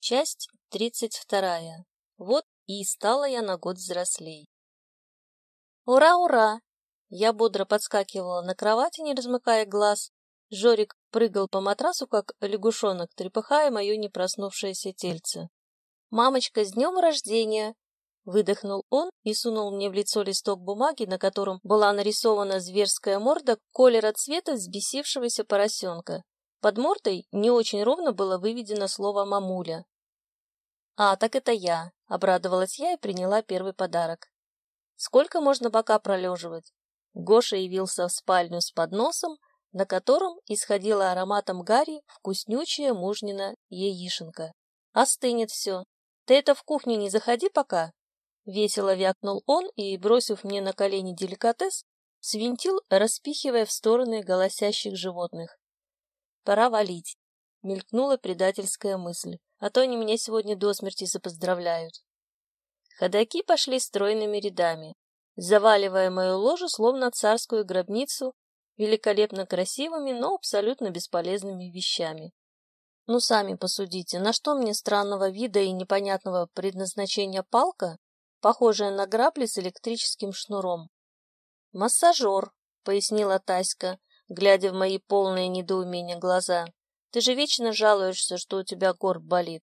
Часть тридцать вторая. Вот и стала я на год взрослей. «Ура, ура!» Я бодро подскакивала на кровати, не размыкая глаз. Жорик прыгал по матрасу, как лягушонок, трепыхая мое непроснувшееся тельце. «Мамочка, с днем рождения!» Выдохнул он и сунул мне в лицо листок бумаги, на котором была нарисована зверская морда колера цвета взбесившегося поросенка. Под мордой не очень ровно было выведено слово «мамуля». «А, так это я», — обрадовалась я и приняла первый подарок. «Сколько можно пока пролеживать?» Гоша явился в спальню с подносом, на котором исходила ароматом гари вкуснючая мужнина яишенка. «Остынет все. Ты это в кухню не заходи пока». Весело вякнул он и, бросив мне на колени деликатес, свинтил, распихивая в стороны голосящих животных. Пора валить. Мелькнула предательская мысль. А то они меня сегодня до смерти запоздравляют. Ходаки пошли стройными рядами, заваливая мою ложу, словно царскую гробницу, великолепно красивыми, но абсолютно бесполезными вещами. Ну, сами посудите, на что мне странного вида и непонятного предназначения палка, похожая на грабли с электрическим шнуром? «Массажер», — пояснила Таська, глядя в мои полные недоумения глаза. «Ты же вечно жалуешься, что у тебя горб болит».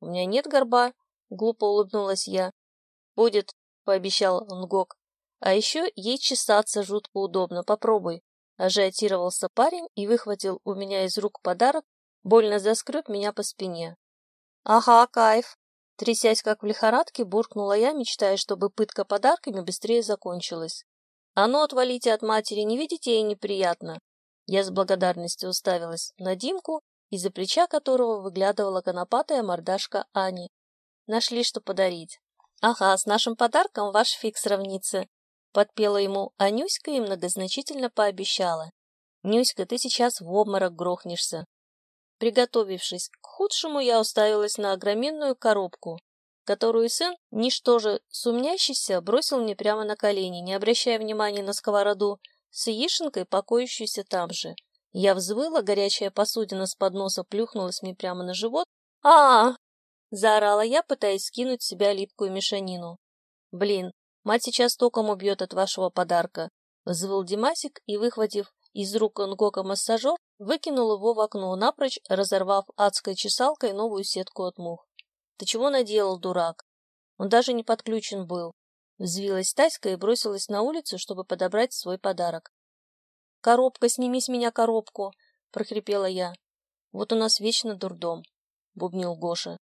«У меня нет горба», — глупо улыбнулась я. «Будет», — пообещал Нгок. «А еще ей чесаться жутко удобно, попробуй». Ажиотировался парень и выхватил у меня из рук подарок, больно заскреб меня по спине. «Ага, кайф!» Трясясь как в лихорадке, буркнула я, мечтая, чтобы пытка подарками быстрее закончилась. А ну, отвалите от матери, не видите ей неприятно. Я с благодарностью уставилась на Димку, из-за плеча которого выглядывала конопатая мордашка Ани. Нашли, что подарить. Ага, с нашим подарком ваш фиг сравнится. Подпела ему Анюська и многозначительно пообещала. Нюська, ты сейчас в обморок грохнешься. Приготовившись к худшему, я уставилась на огроменную коробку, которую сын, ничтоже сумнящийся, бросил мне прямо на колени, не обращая внимания на сковороду с яишенкой, покоящуюся там же. Я взвыла, горячая посудина с подноса плюхнулась мне прямо на живот. -а заорала я, пытаясь скинуть с себя липкую мешанину. «Блин, мать сейчас током убьет от вашего подарка!» Взвыл Димасик и, выхватив из рук Нгока массажер, выкинул его в окно, напрочь разорвав адской чесалкой новую сетку от мух. Ты чего наделал, дурак? Он даже не подключен был. Взвилась Таська и бросилась на улицу, чтобы подобрать свой подарок. «Коробка, сними с меня коробку!» — прохрипела я. «Вот у нас вечно дурдом», — бубнил Гоша.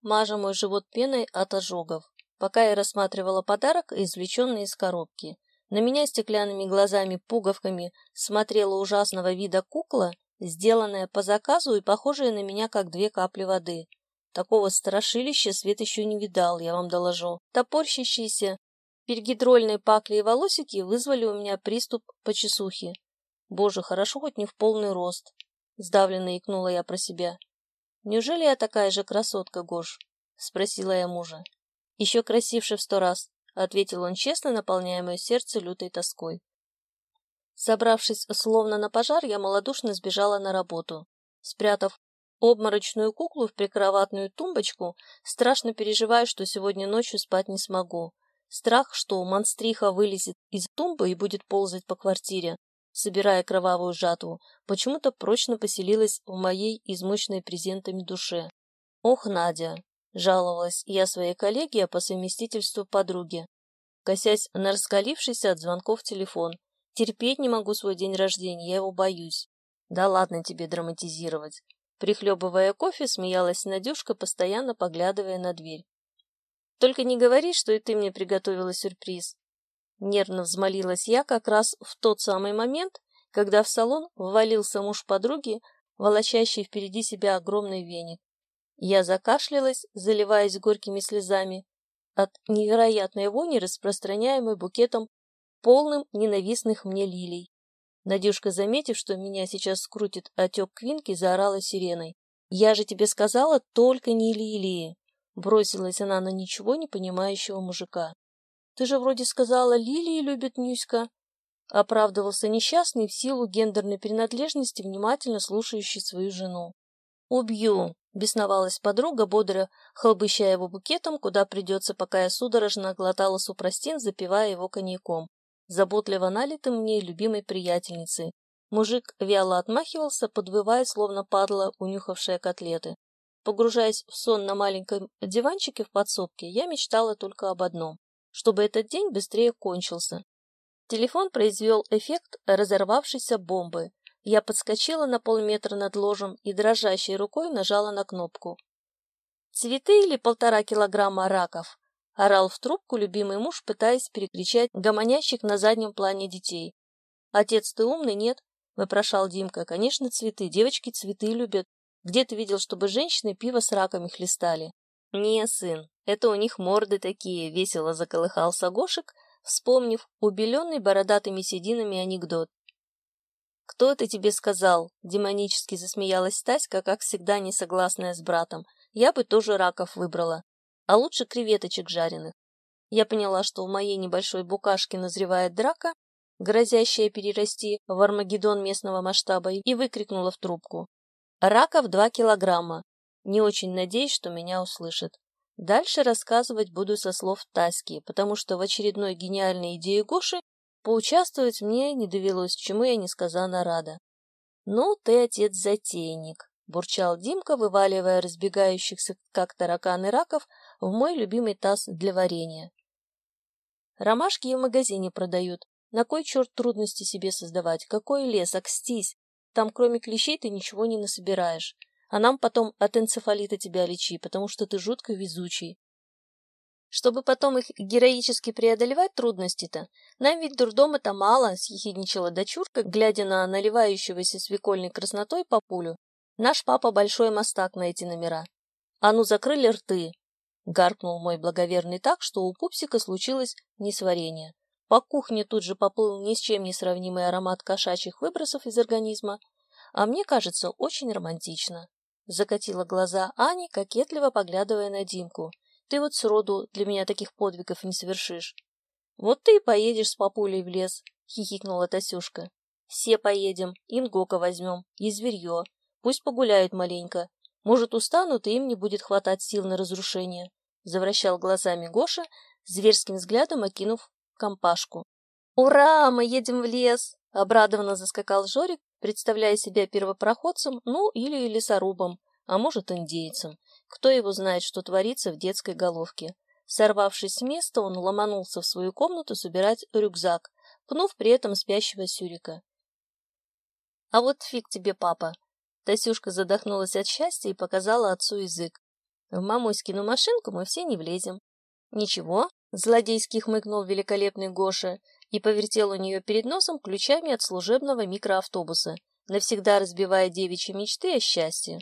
Мажа мой живот пеной от ожогов, пока я рассматривала подарок, извлеченный из коробки. На меня стеклянными глазами-пуговками смотрела ужасного вида кукла, сделанная по заказу и похожая на меня, как две капли воды. Такого страшилища свет еще не видал, я вам доложу. Топорщащиеся перегидрольные пакли и волосики вызвали у меня приступ почесухи. Боже, хорошо хоть не в полный рост. Сдавленно икнула я про себя. Неужели я такая же красотка, Гош? Спросила я мужа. Еще красивше в сто раз, ответил он честно, наполняя мое сердце лютой тоской. Собравшись словно на пожар, я малодушно сбежала на работу. Спрятав обморочную куклу в прикроватную тумбочку, страшно переживаю, что сегодня ночью спать не смогу. Страх, что монстриха вылезет из тумбы и будет ползать по квартире, собирая кровавую жатву, почему-то прочно поселилась в моей измученной презентами душе. «Ох, Надя!» — жаловалась я своей коллеге, по совместительству подруге, косясь на раскалившийся от звонков телефон. «Терпеть не могу свой день рождения, я его боюсь». «Да ладно тебе драматизировать. Прихлебывая кофе, смеялась Надюшка, постоянно поглядывая на дверь. «Только не говори, что и ты мне приготовила сюрприз». Нервно взмолилась я как раз в тот самый момент, когда в салон ввалился муж подруги, волочащий впереди себя огромный веник. Я закашлялась, заливаясь горькими слезами от невероятной вони, распространяемой букетом полным ненавистных мне лилий. Надюшка, заметив, что меня сейчас скрутит отек квинки, заорала сиреной. «Я же тебе сказала, только не лилии!» Бросилась она на ничего не понимающего мужика. «Ты же вроде сказала, лилии любит Нюська!» Оправдывался несчастный в силу гендерной принадлежности, внимательно слушающий свою жену. «Убью!» Бесновалась подруга, бодро хлобыщая его букетом, куда придется, пока я судорожно глотала супрастин, запивая его коньяком, заботливо налитым мне любимой приятельницей. Мужик вяло отмахивался, подвывая, словно падла, унюхавшая котлеты. Погружаясь в сон на маленьком диванчике в подсобке, я мечтала только об одном — чтобы этот день быстрее кончился. Телефон произвел эффект разорвавшейся бомбы. Я подскочила на полметра над ложем и дрожащей рукой нажала на кнопку. «Цветы или полтора килограмма раков?» — орал в трубку любимый муж, пытаясь перекричать гомонящих на заднем плане детей. «Отец, ты умный, нет?» — вопрошал Димка. «Конечно, цветы. Девочки цветы любят. Где ты видел, чтобы женщины пиво с раками хлестали?» «Не, сын, это у них морды такие», — весело заколыхался Гошек, вспомнив убеленный бородатыми сединами анекдот. «Кто это тебе сказал?» — демонически засмеялась Стаська, как всегда не согласная с братом. «Я бы тоже раков выбрала. А лучше креветочек жареных». Я поняла, что в моей небольшой букашке назревает драка, грозящая перерасти в Армагеддон местного масштаба, и выкрикнула в трубку. «Раков два килограмма. Не очень надеюсь, что меня услышат. Дальше рассказывать буду со слов Таськи, потому что в очередной гениальной идее Гоши Поучаствовать мне не довелось, чему я несказанно рада. «Ну, ты, отец, затейник», — бурчал Димка, вываливая разбегающихся, как тараканы раков, в мой любимый таз для варенья. «Ромашки в магазине продают. На кой черт трудности себе создавать? Какой лес, окстись! Там кроме клещей ты ничего не насобираешь. А нам потом от энцефалита тебя лечи, потому что ты жутко везучий. Чтобы потом их героически преодолевать трудности-то, нам ведь дурдома-то мало, съехидничала дочурка, глядя на наливающегося свекольной краснотой папулю. Наш папа большой мастак на эти номера. А ну, закрыли рты! Гаркнул мой благоверный так, что у пупсика случилось несварение. По кухне тут же поплыл ни с чем не сравнимый аромат кошачьих выбросов из организма, а мне кажется, очень романтично. Закатила глаза Ани, кокетливо поглядывая на Димку. Ты вот сроду для меня таких подвигов не совершишь. Вот ты и поедешь с папулей в лес, хихикнула Тасюшка. Все поедем, и Нгока возьмем, и зверье. Пусть погуляют маленько. Может, устанут, и им не будет хватать сил на разрушение. Завращал глазами Гоша, зверским взглядом окинув компашку. «Ура! Мы едем в лес!» — обрадованно заскакал Жорик, представляя себя первопроходцем, ну, или лесорубом, а может, индейцем. Кто его знает, что творится в детской головке. Сорвавшись с места, он ломанулся в свою комнату собирать рюкзак, пнув при этом спящего Сюрика. «А вот фиг тебе, папа!» Тасюшка задохнулась от счастья и показала отцу язык. «В мамуськину машинку мы все не влезем». «Ничего», — злодейски хмыкнул великолепный Гоша и повертел у нее перед носом ключами от служебного микроавтобуса, навсегда разбивая девичьи мечты о счастье.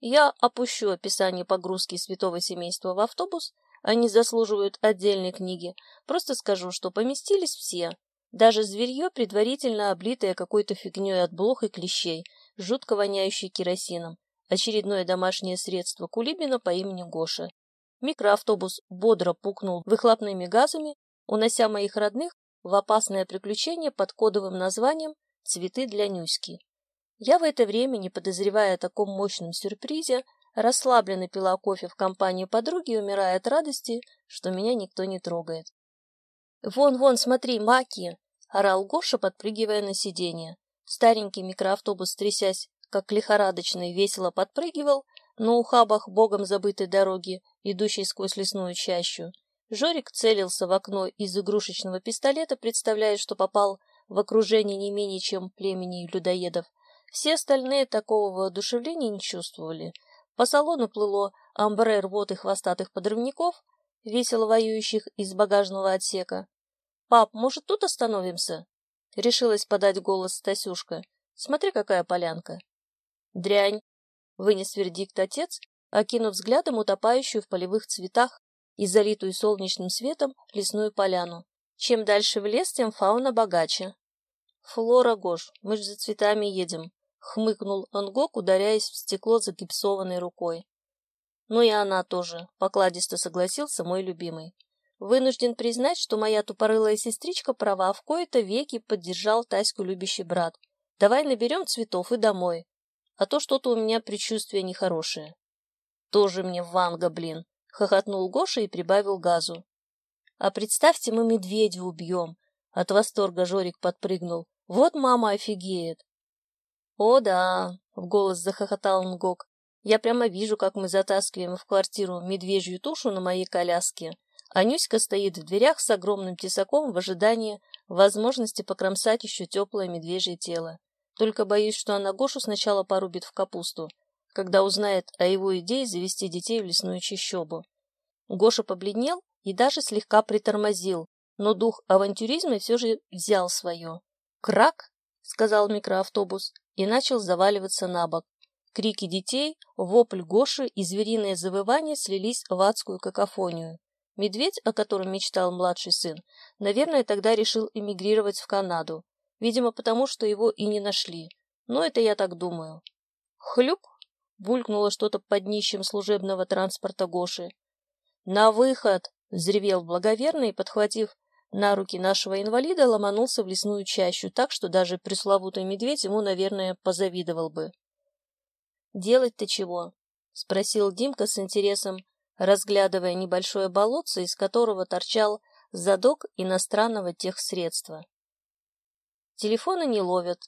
Я опущу описание погрузки святого семейства в автобус, они заслуживают отдельной книги. Просто скажу, что поместились все. Даже зверье, предварительно облитое какой-то фигней от блох и клещей, жутко воняющей керосином. Очередное домашнее средство Кулибина по имени Гоша. Микроавтобус бодро пукнул выхлопными газами, унося моих родных в опасное приключение под кодовым названием «Цветы для Нюськи». Я в это время, не подозревая о таком мощном сюрпризе, расслабленно пила кофе в компании подруги, умирая от радости, что меня никто не трогает. «Вон, вон, смотри, маки!» — орал Гоша, подпрыгивая на сиденье. Старенький микроавтобус, трясясь, как лихорадочный, весело подпрыгивал на ухабах богом забытой дороги, идущей сквозь лесную чащу. Жорик целился в окно из игрушечного пистолета, представляя, что попал в окружение не менее чем племени людоедов, все остальные такого воодушевления не чувствовали. По салону плыло амбре рвот и хвостатых подрывников, весело воюющих из багажного отсека. «Пап, может, тут остановимся?» — решилась подать голос Стасюшка. «Смотри, какая полянка!» «Дрянь!» — вынес вердикт отец, окинув взглядом утопающую в полевых цветах и залитую солнечным светом лесную поляну. Чем дальше в лес, тем фауна богаче. «Флора, Гош, мы ж за цветами едем», хмыкнул Ангок, ударяясь в стекло загипсованной рукой. Ну и она тоже, покладисто согласился мой любимый. Вынужден признать, что моя тупорылая сестричка права, в кои-то веки поддержал Таську любящий брат. Давай наберем цветов и домой. А то что-то у меня предчувствие нехорошее. Тоже мне ванга, блин, хохотнул Гоша и прибавил газу. А представьте, мы медведя убьем. От восторга Жорик подпрыгнул. Вот мама офигеет. О да, в голос захохотал Нгок. Я прямо вижу, как мы затаскиваем в квартиру медвежью тушу на моей коляске. Анюська стоит в дверях с огромным тесаком в ожидании возможности покромсать еще теплое медвежье тело. Только боюсь, что она Гошу сначала порубит в капусту, когда узнает о его идее завести детей в лесную чащобу. Гоша побледнел и даже слегка притормозил, но дух авантюризма все же взял свое. «Крак!» — сказал микроавтобус и начал заваливаться на бок. Крики детей, вопль Гоши и звериное завывание слились в адскую какофонию. Медведь, о котором мечтал младший сын, наверное, тогда решил эмигрировать в Канаду. Видимо, потому что его и не нашли. Но это я так думаю. Хлюп! Булькнуло что-то под днищем служебного транспорта Гоши. «На выход!» — взревел благоверный подхватив на руки нашего инвалида, ломанулся в лесную чащу, так что даже пресловутый медведь ему, наверное, позавидовал бы. «Делать-то чего?» — спросил Димка с интересом, разглядывая небольшое болотце, из которого торчал задок иностранного техсредства. Телефоны не ловят.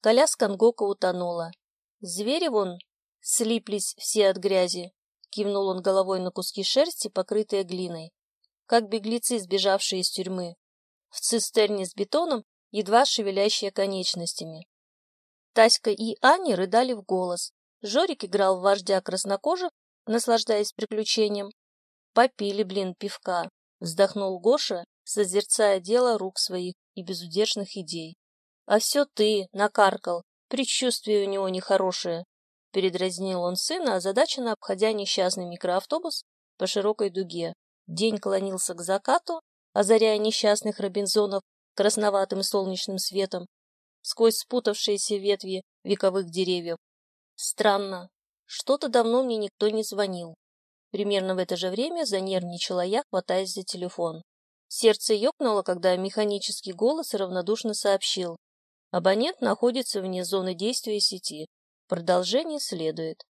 Коляска Нгока утонула. Звери вон слиплись все от грязи. Кивнул он головой на куски шерсти, покрытые глиной. Как беглецы, сбежавшие из тюрьмы. В цистерне с бетоном, едва шевелящие конечностями. Таська и Аня рыдали в голос. Жорик играл в вождя краснокожих, наслаждаясь приключением. Попили, блин, пивка. Вздохнул Гоша, созерцая дело рук своих и безудержных идей. А все ты, накаркал, предчувствие у него нехорошее. Передразнил он сына, озадаченно обходя несчастный микроавтобус по широкой дуге. День клонился к закату, озаряя несчастных робинзонов красноватым солнечным светом сквозь спутавшиеся ветви вековых деревьев. Странно, что-то давно мне никто не звонил. Примерно в это же время занервничала я, хватаясь за телефон. Сердце ёкнуло, когда механический голос равнодушно сообщил. Абонент находится вне зоны действия сети. Продолжение следует.